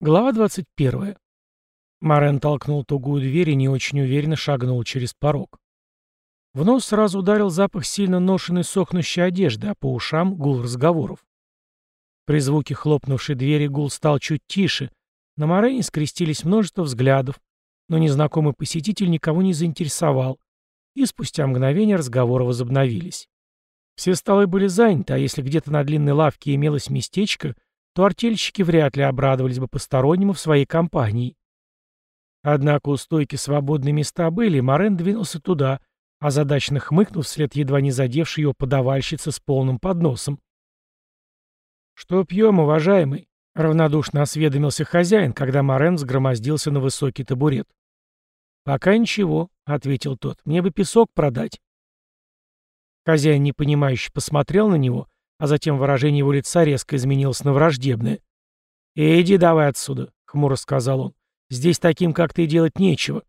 Глава 21. Марен толкнул тугую дверь и не очень уверенно шагнул через порог. В нос сразу ударил запах сильно ношенной сохнущей одежды, а по ушам гул разговоров. При звуке хлопнувшей двери гул стал чуть тише. На Марене скрестились множество взглядов, но незнакомый посетитель никого не заинтересовал, и спустя мгновение разговоры возобновились. Все столы были заняты, а если где-то на длинной лавке имелось местечко — то артельщики вряд ли обрадовались бы постороннему в своей компании. Однако у стойки свободные места были, и Морен двинулся туда, озадаченно хмыкнув вслед едва не задевшей его подавальщица с полным подносом. «Что пьем, уважаемый?» — равнодушно осведомился хозяин, когда Морен взгромоздился на высокий табурет. «Пока ничего», — ответил тот, — «мне бы песок продать». Хозяин, непонимающе, посмотрел на него, а затем выражение его лица резко изменилось на враждебное. «Иди давай отсюда», — хмуро сказал он. «Здесь таким, как ты, делать нечего».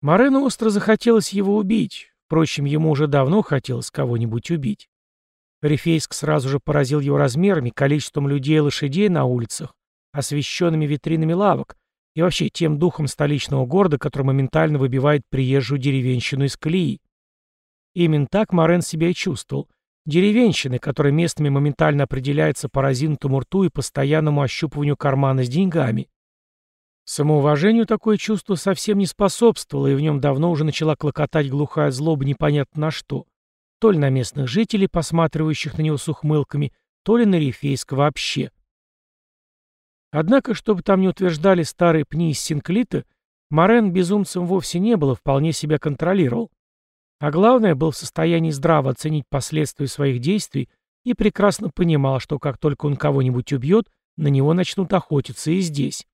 Морену остро захотелось его убить. Впрочем, ему уже давно хотелось кого-нибудь убить. Рифейск сразу же поразил его размерами, количеством людей и лошадей на улицах, освещенными витринами лавок и вообще тем духом столичного города, который моментально выбивает приезжую деревенщину из колеи. Именно так Морен себя и чувствовал — Деревенщины, которая местами моментально определяется по разинутому рту и постоянному ощупыванию кармана с деньгами. Самоуважению такое чувство совсем не способствовало, и в нем давно уже начала клокотать глухая злоба непонятно на что. То ли на местных жителей, посматривающих на него с ухмылками, то ли на Рифейск вообще. Однако, чтобы там не утверждали старые пни из Синклита, Морен безумцем вовсе не было, вполне себя контролировал. А главное, был в состоянии здраво оценить последствия своих действий и прекрасно понимал, что как только он кого-нибудь убьет, на него начнут охотиться и здесь.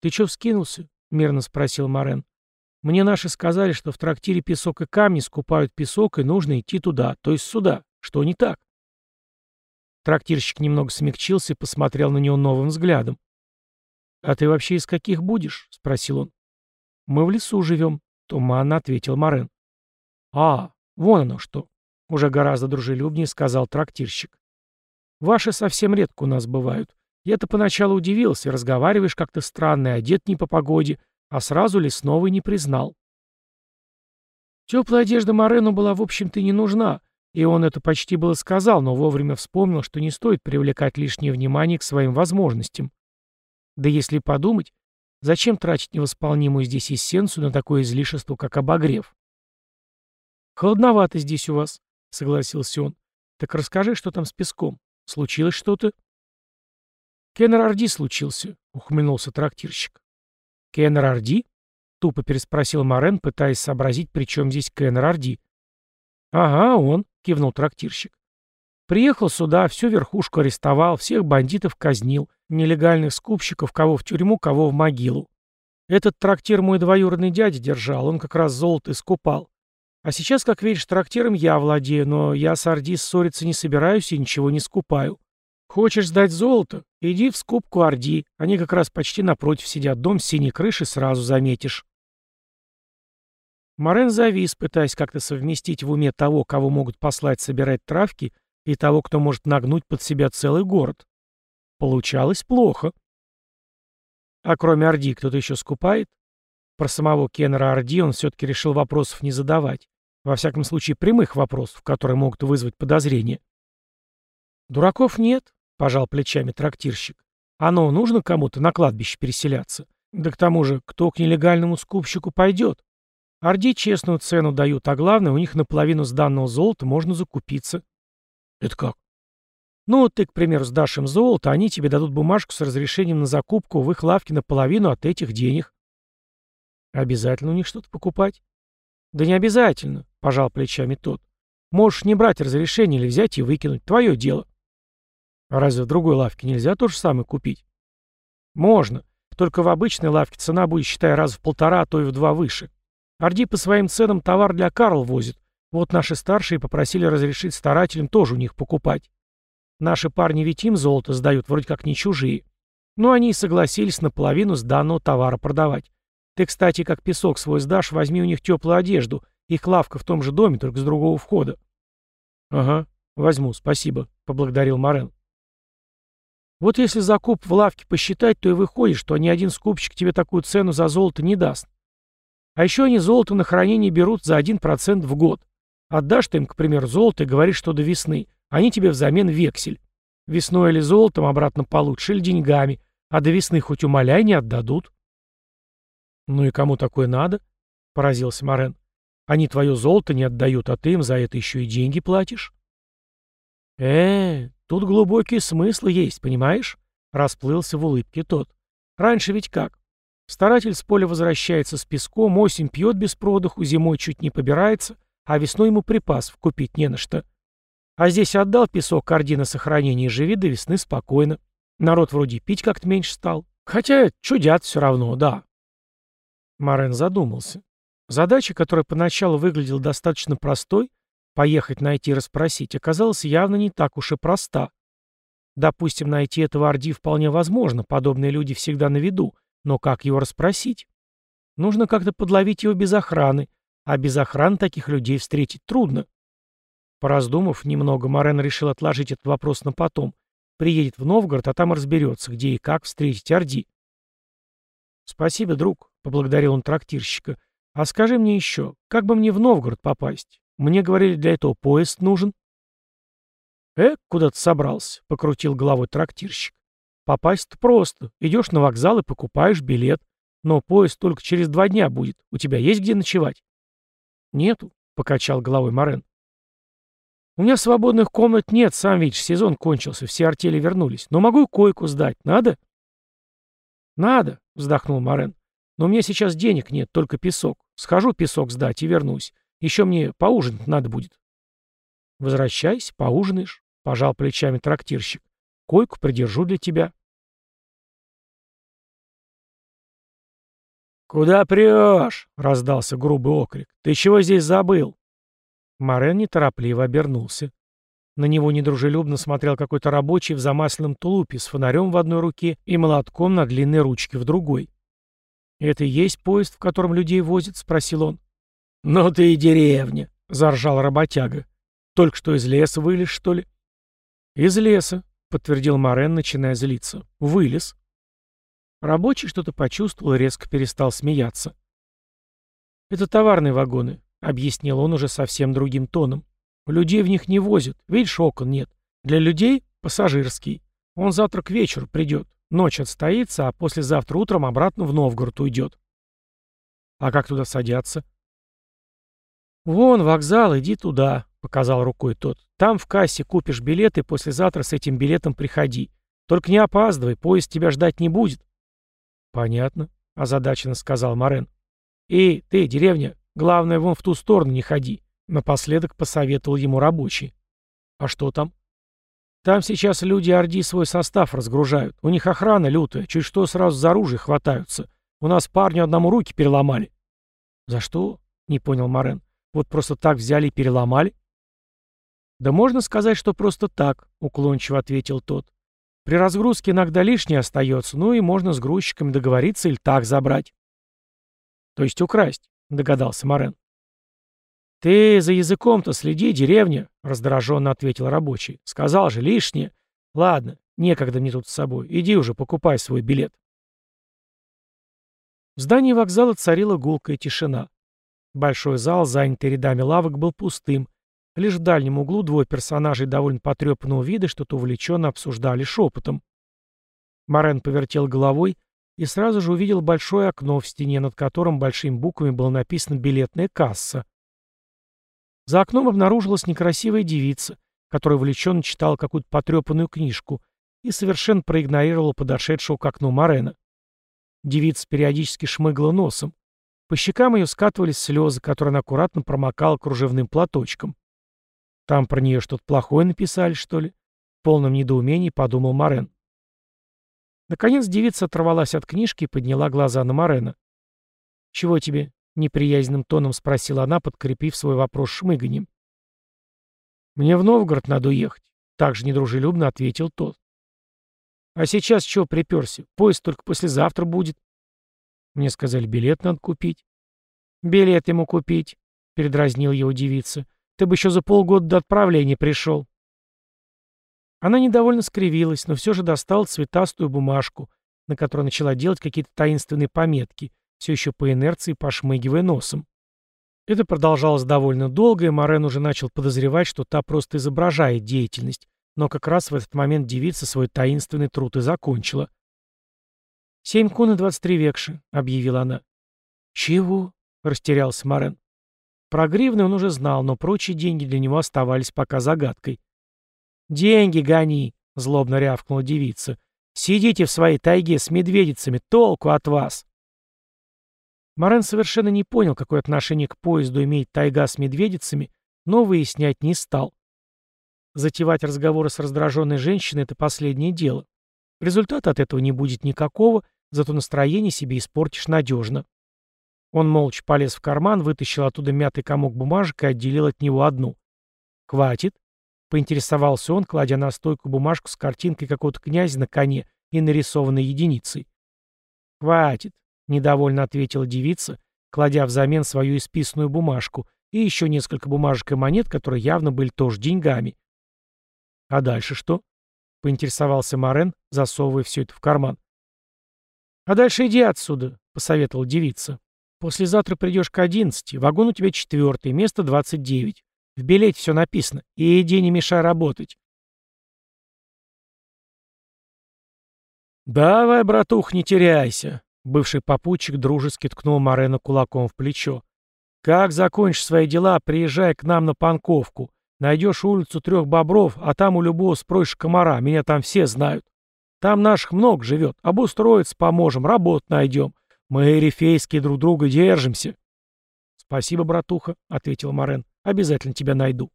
«Ты чё вскинулся?» — мирно спросил Морен. «Мне наши сказали, что в трактире песок и камни скупают песок, и нужно идти туда, то есть сюда. Что не так?» Трактирщик немного смягчился и посмотрел на него новым взглядом. «А ты вообще из каких будешь?» — спросил он. «Мы в лесу живем», — туманно ответил Морен. «А, вон оно что!» — уже гораздо дружелюбнее сказал трактирщик. «Ваши совсем редко у нас бывают. Я-то поначалу удивился, разговариваешь как-то странно, одет не по погоде, а сразу лесного не признал». Теплая одежда Морену была, в общем-то, не нужна, и он это почти было сказал, но вовремя вспомнил, что не стоит привлекать лишнее внимание к своим возможностям. Да если подумать, зачем тратить невосполнимую здесь эссенцию на такое излишество, как обогрев? «Холодновато здесь у вас», — согласился он. «Так расскажи, что там с песком. Случилось что-то?» «Кеннер Орди случился», — ухмыльнулся трактирщик. «Кеннер Орди?» — тупо переспросил Морен, пытаясь сообразить, при чем здесь Кеннер Орди. «Ага, он», — кивнул трактирщик. «Приехал сюда, всю верхушку арестовал, всех бандитов казнил, нелегальных скупщиков, кого в тюрьму, кого в могилу. Этот трактир мой двоюродный дядя держал, он как раз золото искупал. А сейчас, как видишь, трактиром я владею, но я с Орди ссориться не собираюсь и ничего не скупаю. Хочешь сдать золото? Иди в скупку Орди. Они как раз почти напротив сидят. Дом с синей крышей сразу заметишь. Морен завис, пытаясь как-то совместить в уме того, кого могут послать собирать травки, и того, кто может нагнуть под себя целый город. Получалось плохо. А кроме Орди кто-то еще скупает? Про самого Кеннера Орди он все-таки решил вопросов не задавать. Во всяком случае, прямых вопросов, которые могут вызвать подозрения. «Дураков нет», — пожал плечами трактирщик. «Оно нужно кому-то на кладбище переселяться. Да к тому же, кто к нелегальному скупщику пойдет? Орди честную цену дают, а главное, у них наполовину сданного золота можно закупиться». «Это как?» «Ну, ты, к примеру, сдашь им золото, они тебе дадут бумажку с разрешением на закупку в их лавке наполовину от этих денег». «Обязательно у них что-то покупать?» «Да не обязательно», — пожал плечами тот. «Можешь не брать разрешение или взять и выкинуть. Твое дело». «А разве в другой лавке нельзя то же самое купить?» «Можно. Только в обычной лавке цена будет, считай, раз в полтора, а то и в два выше. Орди по своим ценам товар для Карл возит. Вот наши старшие попросили разрешить старателям тоже у них покупать. Наши парни ведь им золото сдают, вроде как не чужие. Но они и согласились наполовину с данного товара продавать. Ты, кстати, как песок свой сдашь, возьми у них теплую одежду. Их лавка в том же доме, только с другого входа. Ага, возьму, спасибо, поблагодарил Морен. Вот если закуп в лавке посчитать, то и выходит, что ни один скупщик тебе такую цену за золото не даст. А еще они золото на хранение берут за 1% в год. Отдашь ты им, к примеру, золото и говоришь, что до весны. Они тебе взамен вексель. Весной или золотом обратно получишь, или деньгами. А до весны хоть умоляй, не отдадут. Ну и кому такое надо? Поразился Морен. Они твое золото не отдают, а ты им за это еще и деньги платишь. э тут глубокий смысл есть, понимаешь? Расплылся в улыбке тот. Раньше ведь как? Старатель с поля возвращается с песком, осень пьет без продыху, зимой чуть не побирается, а весной ему припасов купить не на что. А здесь отдал песок корди на сохранение и живи до весны спокойно. Народ вроде пить как-то меньше стал. Хотя чудят все равно, да. Марен задумался. Задача, которая поначалу выглядела достаточно простой, поехать найти и расспросить, оказалась явно не так уж и проста. Допустим, найти этого Орди вполне возможно, подобные люди всегда на виду, но как его расспросить? Нужно как-то подловить его без охраны, а без охраны таких людей встретить трудно. Пораздумав немного, Морен решил отложить этот вопрос на потом. Приедет в Новгород, а там разберется, где и как встретить Орди. «Спасибо, друг», — поблагодарил он трактирщика. «А скажи мне еще, как бы мне в Новгород попасть? Мне говорили, для этого поезд нужен». «Э, куда ты собрался?» — покрутил головой трактирщик. «Попасть-то просто. Идешь на вокзал и покупаешь билет. Но поезд только через два дня будет. У тебя есть где ночевать?» «Нету», — покачал головой Морен. «У меня свободных комнат нет, сам видишь, сезон кончился, все артели вернулись. Но могу койку сдать. Надо?» «Надо», — вздохнул Морен. «Но у меня сейчас денег нет, только песок. Схожу песок сдать и вернусь. Еще мне поужинать надо будет». «Возвращайся, поужинаешь», — пожал плечами трактирщик. «Койку придержу для тебя». «Куда прешь?» — раздался грубый окрик. «Ты чего здесь забыл?» Морен неторопливо обернулся. На него недружелюбно смотрел какой-то рабочий в замасленном тулупе с фонарем в одной руке и молотком на длинной ручке в другой. «Это и есть поезд, в котором людей возят?» — спросил он. «Ну ты и деревня!» — заржал работяга. «Только что из леса вылез, что ли?» «Из леса», — подтвердил Морен, начиная злиться. «Вылез». Рабочий что-то почувствовал и резко перестал смеяться. «Это товарные вагоны», — объяснил он уже совсем другим тоном. «Людей в них не возят, видишь, окон нет. Для людей — пассажирский. Он завтра к вечеру придет, ночь отстоится, а послезавтра утром обратно в Новгород уйдет». «А как туда садятся?» «Вон вокзал, иди туда», — показал рукой тот. «Там в кассе купишь билет и послезавтра с этим билетом приходи. Только не опаздывай, поезд тебя ждать не будет». «Понятно», — озадаченно сказал Морен. «Эй, ты, деревня, главное, вон в ту сторону не ходи», — напоследок посоветовал ему рабочий. «А что там?» «Там сейчас люди Орди свой состав разгружают. У них охрана лютая, чуть что сразу за оружие хватаются. У нас парню одному руки переломали». «За что?» — не понял Морен. «Вот просто так взяли и переломали?» «Да можно сказать, что просто так», — уклончиво ответил тот. При разгрузке иногда лишнее остается, ну и можно с грузчиками договориться или так забрать. То есть украсть, догадался Морен. Ты за языком-то следи, деревня, раздраженно ответил рабочий. Сказал же, лишнее. Ладно, некогда мне тут с собой. Иди уже, покупай свой билет. В здании вокзала царила гулкая тишина. Большой зал, занятый рядами лавок, был пустым, Лишь в дальнем углу двое персонажей довольно потрепанного вида что-то увлеченно обсуждали шепотом. Морен повертел головой и сразу же увидел большое окно в стене, над которым большими буквами было написано «билетная касса». За окном обнаружилась некрасивая девица, которая увлеченно читала какую-то потрепанную книжку и совершенно проигнорировала подошедшего к окну Морена. Девица периодически шмыгла носом. По щекам ее скатывались слезы, которые она аккуратно промокала кружевным платочком. Там про нее что-то плохое написали, что ли? В полном недоумении подумал Морен. Наконец девица оторвалась от книжки и подняла глаза на Морена. «Чего тебе?» — неприязненным тоном спросила она, подкрепив свой вопрос шмыганием. «Мне в Новгород надо уехать», — также недружелюбно ответил тот. «А сейчас чего приперся? Поезд только послезавтра будет». Мне сказали, билет надо купить. «Билет ему купить», — передразнил его девица. Ты бы еще за полгода до отправления пришел. Она недовольно скривилась, но все же достала цветастую бумажку, на которой начала делать какие-то таинственные пометки, все еще по инерции пошмыгивая носом. Это продолжалось довольно долго, и Морен уже начал подозревать, что та просто изображает деятельность, но как раз в этот момент девица свой таинственный труд и закончила. «Семь кун и двадцать три векши», — объявила она. «Чего?» — растерялся Морен. Про гривны он уже знал, но прочие деньги для него оставались пока загадкой. «Деньги гони!» — злобно рявкнула девица. «Сидите в своей тайге с медведицами, толку от вас!» Морен совершенно не понял, какое отношение к поезду имеет тайга с медведицами, но выяснять не стал. Затевать разговоры с раздраженной женщиной — это последнее дело. Результата от этого не будет никакого, зато настроение себе испортишь надежно. Он молча полез в карман, вытащил оттуда мятый комок бумажек и отделил от него одну. «Хватит?» — поинтересовался он, кладя на стойку бумажку с картинкой какого-то князя на коне и нарисованной единицей. «Хватит», — недовольно ответила девица, кладя взамен свою исписанную бумажку и еще несколько бумажек и монет, которые явно были тоже деньгами. «А дальше что?» — поинтересовался Морен, засовывая все это в карман. «А дальше иди отсюда», — посоветовала девица. «Послезавтра придешь к одиннадцати, вагон у тебя четвертый, место двадцать девять. В билете все написано, и иди не мешай работать». «Давай, братух, не теряйся», Бывший попутчик дружески ткнул Морена кулаком в плечо. «Как закончишь свои дела, приезжай к нам на Панковку. Найдешь улицу Трех Бобров, а там у любого спросишь комара, меня там все знают. Там наших много живет, обустроиться поможем, работу найдем. Мы, рифейские, друг друга держимся». «Спасибо, братуха», — ответил Морен. «Обязательно тебя найду».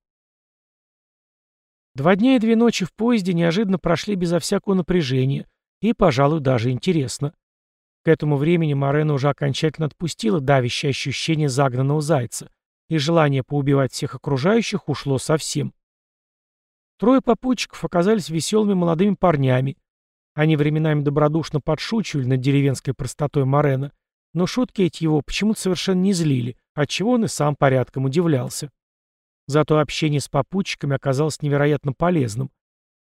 Два дня и две ночи в поезде неожиданно прошли безо всякого напряжения и, пожалуй, даже интересно. К этому времени Морена уже окончательно отпустила давящее ощущение загнанного зайца, и желание поубивать всех окружающих ушло совсем. Трое попутчиков оказались веселыми молодыми парнями. Они временами добродушно подшучивали над деревенской простотой Морена, но шутки эти его почему-то совершенно не злили, отчего он и сам порядком удивлялся. Зато общение с попутчиками оказалось невероятно полезным.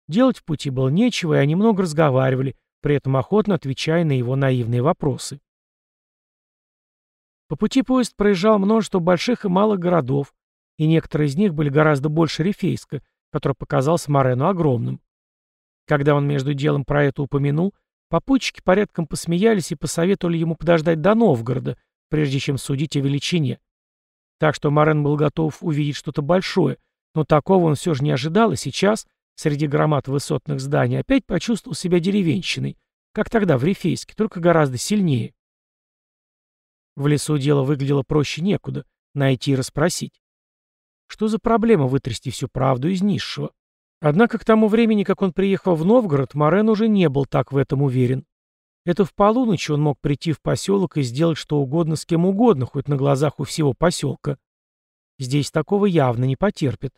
Делать в пути было нечего, и они много разговаривали, при этом охотно отвечая на его наивные вопросы. По пути поезд проезжал множество больших и малых городов, и некоторые из них были гораздо больше Рифейска, который показался Морену огромным. Когда он между делом про это упомянул, попутчики порядком посмеялись и посоветовали ему подождать до Новгорода, прежде чем судить о величине. Так что Морен был готов увидеть что-то большое, но такого он все же не ожидал, и сейчас, Среди громад высотных зданий опять почувствовал себя деревенщиной, как тогда в Рифейске, только гораздо сильнее. В лесу дело выглядело проще некуда, найти и расспросить. Что за проблема вытрясти всю правду из низшего? Однако к тому времени, как он приехал в Новгород, Морен уже не был так в этом уверен. Это в полуночь он мог прийти в поселок и сделать что угодно с кем угодно, хоть на глазах у всего поселка. Здесь такого явно не потерпят.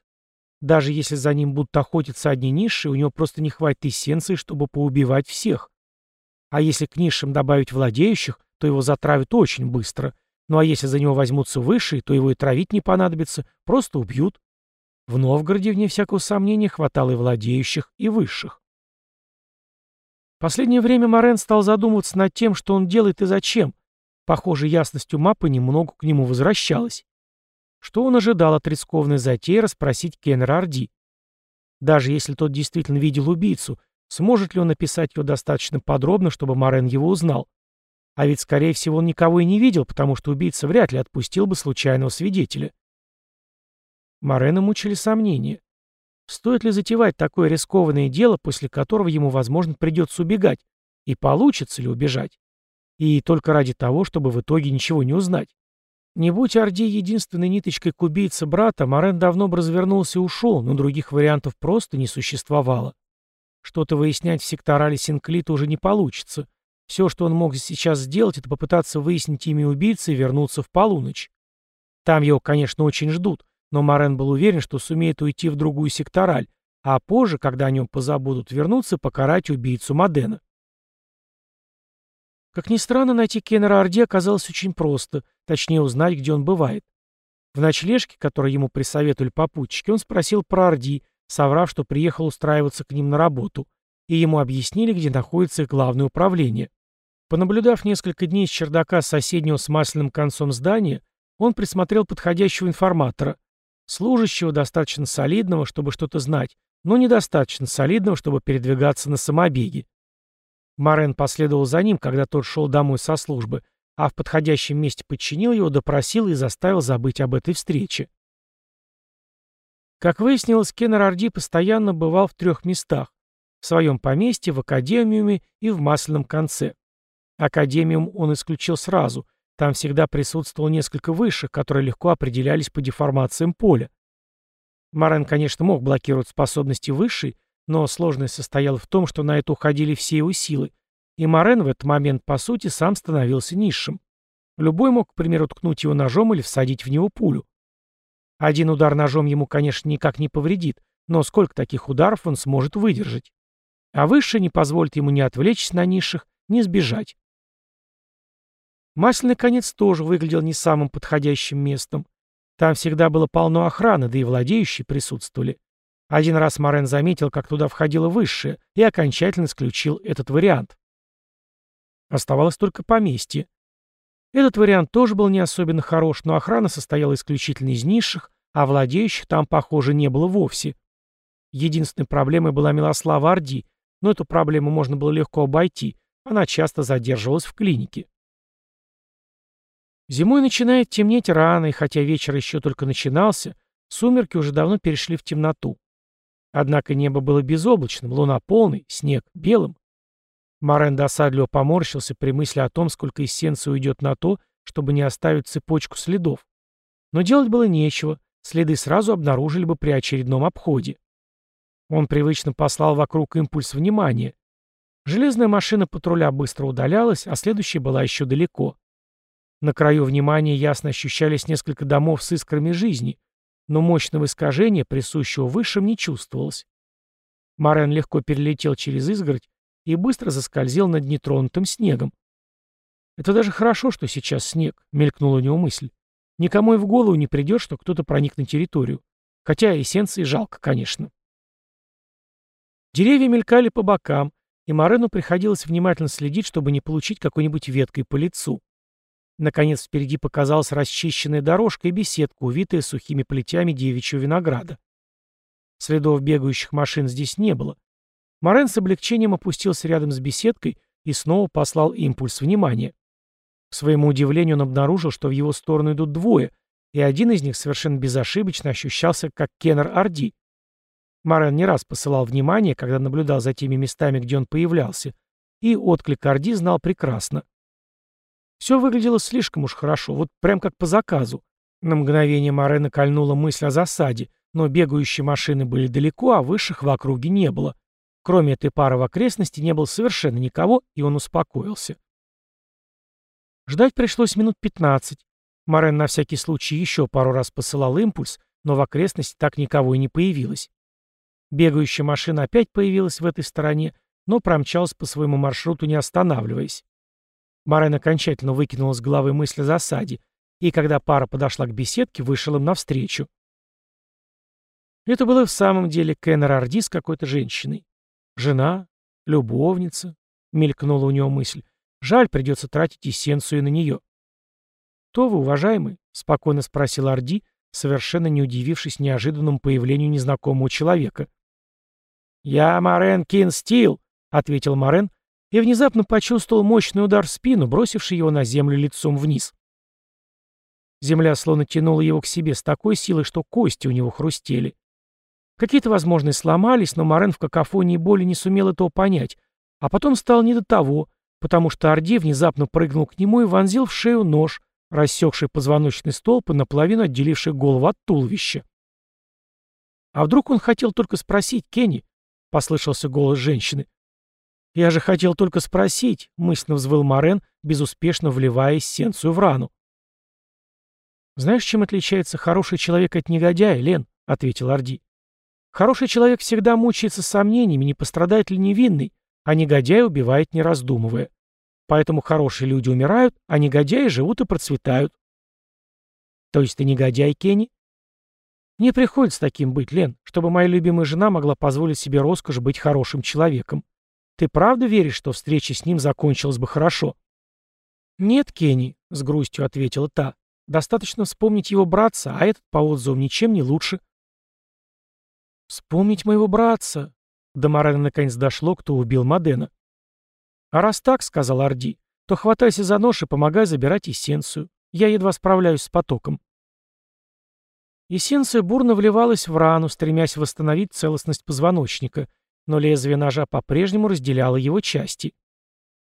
Даже если за ним будут охотиться одни низшие, у него просто не хватит эссенции, чтобы поубивать всех. А если к низшим добавить владеющих, то его затравят очень быстро. Ну а если за него возьмутся высшие, то его и травить не понадобится, просто убьют. В Новгороде, вне всякого сомнения, хватало и владеющих, и высших. Последнее время Морен стал задумываться над тем, что он делает и зачем. Похоже, ясность ума понемногу к нему возвращалась. Что он ожидал от рискованной затеи расспросить Кеннера Орди? Даже если тот действительно видел убийцу, сможет ли он описать его достаточно подробно, чтобы Морен его узнал? А ведь, скорее всего, он никого и не видел, потому что убийца вряд ли отпустил бы случайного свидетеля. Морена мучили сомнения. Стоит ли затевать такое рискованное дело, после которого ему, возможно, придется убегать? И получится ли убежать? И только ради того, чтобы в итоге ничего не узнать. Не будь Орди единственной ниточкой к убийце брата, Морен давно бы развернулся и ушел, но других вариантов просто не существовало. Что-то выяснять в секторале Синклита уже не получится. Все, что он мог сейчас сделать, это попытаться выяснить имя убийцы и вернуться в полуночь. Там его, конечно, очень ждут, но Морен был уверен, что сумеет уйти в другую сектораль, а позже, когда о нем позабудут, вернуться покарать убийцу Модена. Как ни странно, найти Кеннера Орди оказалось очень просто, точнее узнать, где он бывает. В ночлежке, которую ему присоветовали попутчики, он спросил про Орди, соврав, что приехал устраиваться к ним на работу, и ему объяснили, где находится их главное управление. Понаблюдав несколько дней с чердака соседнего с масляным концом здания, он присмотрел подходящего информатора, служащего достаточно солидного, чтобы что-то знать, но недостаточно солидного, чтобы передвигаться на самобеге. Морен последовал за ним, когда тот шел домой со службы, а в подходящем месте подчинил его, допросил и заставил забыть об этой встрече. Как выяснилось, Кеннер Орди постоянно бывал в трех местах – в своем поместье, в академиуме и в масляном конце. Академиум он исключил сразу, там всегда присутствовало несколько высших, которые легко определялись по деформациям поля. Марен, конечно, мог блокировать способности высшей, но сложность состояла в том, что на это уходили все его силы, и Морен в этот момент, по сути, сам становился низшим. Любой мог, к примеру, ткнуть его ножом или всадить в него пулю. Один удар ножом ему, конечно, никак не повредит, но сколько таких ударов он сможет выдержать? А выше не позволит ему ни отвлечься на низших, ни сбежать. Масляный конец тоже выглядел не самым подходящим местом. Там всегда было полно охраны, да и владеющие присутствовали. Один раз Морен заметил, как туда входило высшее, и окончательно исключил этот вариант. Оставалось только поместье. Этот вариант тоже был не особенно хорош, но охрана состояла исключительно из низших, а владеющих там, похоже, не было вовсе. Единственной проблемой была Милослава Орди, но эту проблему можно было легко обойти, она часто задерживалась в клинике. Зимой начинает темнеть рано, и хотя вечер еще только начинался, сумерки уже давно перешли в темноту. Однако небо было безоблачным, луна полной, снег белым. Морен досадливо поморщился при мысли о том, сколько эссенции уйдет на то, чтобы не оставить цепочку следов. Но делать было нечего, следы сразу обнаружили бы при очередном обходе. Он привычно послал вокруг импульс внимания. Железная машина патруля быстро удалялась, а следующая была еще далеко. На краю внимания ясно ощущались несколько домов с искрами жизни, но мощного искажения, присущего высшим, не чувствовалось. Морен легко перелетел через изгородь и быстро заскользил над нетронутым снегом. «Это даже хорошо, что сейчас снег», — мелькнула у него мысль. «Никому и в голову не придет, что кто-то проник на территорию. Хотя эссенции жалко, конечно». Деревья мелькали по бокам, и Морену приходилось внимательно следить, чтобы не получить какой-нибудь веткой по лицу. Наконец впереди показалась расчищенная дорожка и беседка, увитая сухими плетями девичьего винограда. Следов бегающих машин здесь не было. Морен с облегчением опустился рядом с беседкой и снова послал импульс внимания. К своему удивлению он обнаружил, что в его сторону идут двое, и один из них совершенно безошибочно ощущался как Кеннер Орди. Морен не раз посылал внимание, когда наблюдал за теми местами, где он появлялся, и отклик Орди знал прекрасно. Все выглядело слишком уж хорошо, вот прям как по заказу. На мгновение Морена кольнула мысль о засаде, но бегающие машины были далеко, а высших в округе не было. Кроме этой пары в окрестности не было совершенно никого, и он успокоился. Ждать пришлось минут 15. Морен на всякий случай еще пару раз посылал импульс, но в окрестности так никого и не появилось. Бегающая машина опять появилась в этой стороне, но промчалась по своему маршруту, не останавливаясь. Морен окончательно выкинул с головы мысль о засаде, и когда пара подошла к беседке, вышел им навстречу. Это было в самом деле Кеннер Орди с какой-то женщиной. Жена? Любовница? Мелькнула у него мысль. Жаль, придется тратить эссенцию на нее. «Кто вы, уважаемый?» — спокойно спросил Орди, совершенно не удивившись неожиданному появлению незнакомого человека. «Я Морен Кин Стил», — ответил Морен, и внезапно почувствовал мощный удар в спину, бросивший его на землю лицом вниз. Земля словно тянула его к себе с такой силой, что кости у него хрустели. Какие-то, возможно, сломались, но Морен в какофонии боли не сумел этого понять, а потом стал не до того, потому что Орди внезапно прыгнул к нему и вонзил в шею нож, рассекший позвоночный столб и наполовину отделивший голову от туловища. «А вдруг он хотел только спросить, Кенни?» — послышался голос женщины. «Я же хотел только спросить», — мысленно взвыл Морен, безуспешно вливая эссенцию в рану. «Знаешь, чем отличается хороший человек от негодяя, Лен?» — ответил Орди. Хороший человек всегда мучается сомнениями, не пострадает ли невинный, а негодяй убивает, не раздумывая. Поэтому хорошие люди умирают, а негодяи живут и процветают. То есть ты негодяй, Кенни? Мне приходится таким быть, Лен, чтобы моя любимая жена могла позволить себе роскошь быть хорошим человеком. Ты правда веришь, что встреча с ним закончилась бы хорошо? Нет, Кенни, с грустью ответила та. Достаточно вспомнить его братца, а этот по отзывам ничем не лучше. Вспомнить моего братца. До Морена наконец дошло, кто убил Модена. А раз так, сказал Орди, то хватайся за нож и помогай забирать эссенцию. Я едва справляюсь с потоком. Эссенция бурно вливалась в рану, стремясь восстановить целостность позвоночника, но лезвие ножа по-прежнему разделяло его части.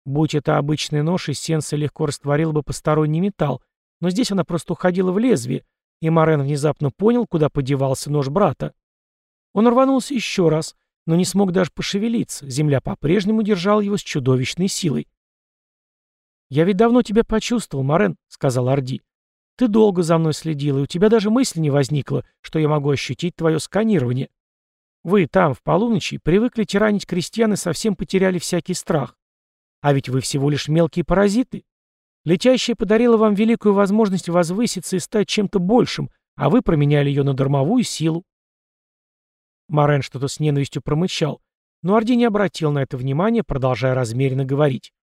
Будь это обычный нож, эссенция легко растворила бы посторонний металл, но здесь она просто уходила в лезвие, и Морен внезапно понял, куда подевался нож брата. Он рванулся еще раз, но не смог даже пошевелиться, земля по-прежнему держала его с чудовищной силой. «Я ведь давно тебя почувствовал, Морен», — сказал Орди. Ты долго за мной следила, и у тебя даже мысли не возникло, что я могу ощутить твое сканирование. Вы там, в полуночи, привыкли тиранить крестьян и совсем потеряли всякий страх. А ведь вы всего лишь мелкие паразиты. Летящая подарила вам великую возможность возвыситься и стать чем-то большим, а вы променяли ее на дармовую силу. Морен что-то с ненавистью промычал, но Орди не обратил на это внимания, продолжая размеренно говорить.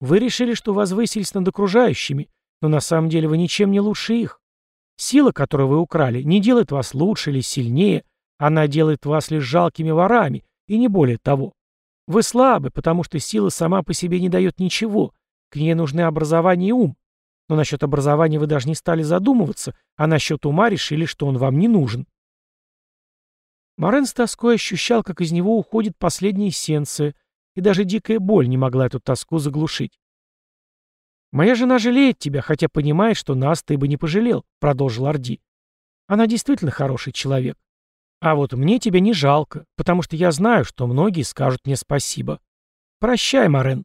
Вы решили, что возвысились над окружающими, но на самом деле вы ничем не лучше их. Сила, которую вы украли, не делает вас лучше или сильнее, она делает вас лишь жалкими ворами, и не более того. Вы слабы, потому что сила сама по себе не дает ничего, к ней нужны образование и ум. Но насчет образования вы даже не стали задумываться, а насчет ума решили, что он вам не нужен. Морен с тоской ощущал, как из него уходит последняя эссенция, и даже дикая боль не могла эту тоску заглушить. «Моя жена жалеет тебя, хотя понимает, что нас ты бы не пожалел», — продолжил Орди. «Она действительно хороший человек. А вот мне тебя не жалко, потому что я знаю, что многие скажут мне спасибо. Прощай, Марен».